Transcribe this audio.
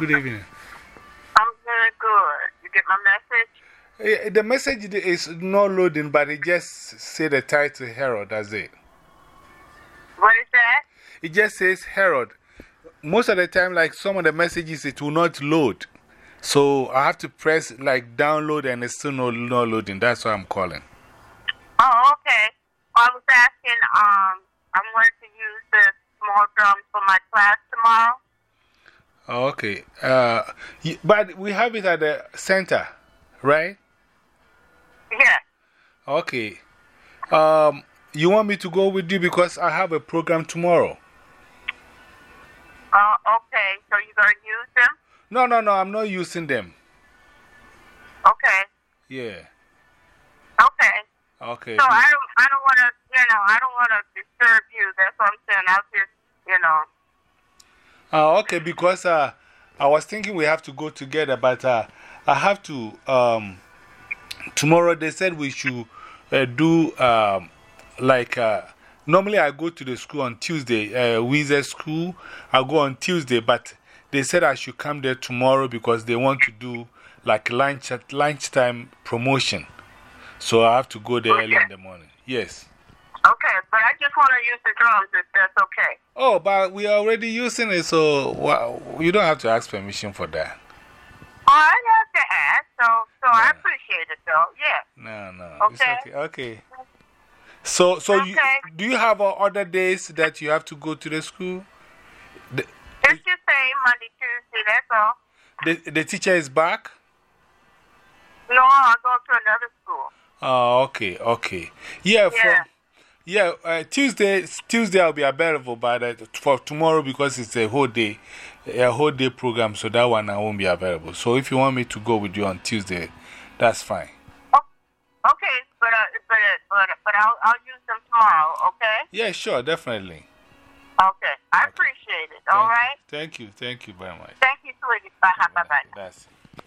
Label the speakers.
Speaker 1: good evening.
Speaker 2: I'm very good. You get my message?
Speaker 1: Eh, The message is not loading, but it just say the title Herod. That's it.
Speaker 2: What is that?
Speaker 1: It just says Herod. Most of the time, like some of the messages, it will not load. So I have to press like download and it's still not, not loading. That's why I'm calling.
Speaker 2: Oh, okay. I was asking, um, I'm going to use the small drums for my class
Speaker 1: okay. Uh, but we have it at the center, right?
Speaker 2: Yes.
Speaker 1: Okay. Um, you want me to go with you because I have a program tomorrow?
Speaker 2: Uh, okay. So you're going to use them?
Speaker 1: No, no, no, I'm not using them.
Speaker 2: Okay.
Speaker 1: Yeah.
Speaker 2: Okay.
Speaker 1: Okay.
Speaker 2: So I don't, I don't want to, you know, I don't want to disturb you. That's what I'm saying. I'll just, you know.
Speaker 1: Uh, okay, because uh, I was thinking we have to go together, but uh, I have to. Um, tomorrow they said we should uh, do um, like. Uh, normally I go to the school on Tuesday, uh, school. I go on Tuesday, but they said I should come there tomorrow because they want to do like lunch at lunchtime promotion. So I have to go there early in the morning. Yes.
Speaker 2: Okay. Just want to use the drums if that's okay.
Speaker 1: Oh, but we are already using it, so well, you don't have to ask permission for that.
Speaker 2: Oh, I have to ask. So, so I appreciate it, though. Yeah.
Speaker 1: No, no. It's
Speaker 2: Okay.
Speaker 1: okay. Okay. So, so you, do you have uh, other days that you have to go to the school? The,
Speaker 2: It's the same Monday, Tuesday. That's all.
Speaker 1: the, the teacher is back?
Speaker 2: No, I go to another school.
Speaker 1: Oh, okay, okay. Yeah,
Speaker 2: Yeah.
Speaker 1: Yeah uh, Tuesday, Tuesday I'll be available, but uh, for tomorrow because it's a whole day, a whole day program, so that one I won't be available. So if you want me to go with you on Tuesday, that's fine.
Speaker 2: Oh, okay, but, uh, but, uh, but, but I'll, I'll use them tomorrow, okay?
Speaker 1: Yeah, sure, definitely.
Speaker 2: Okay. I appreciate it. All
Speaker 1: Thank you. Thank you, thank you very much.
Speaker 2: Thank you, sweetie. Bye bye. bye.
Speaker 1: That's it.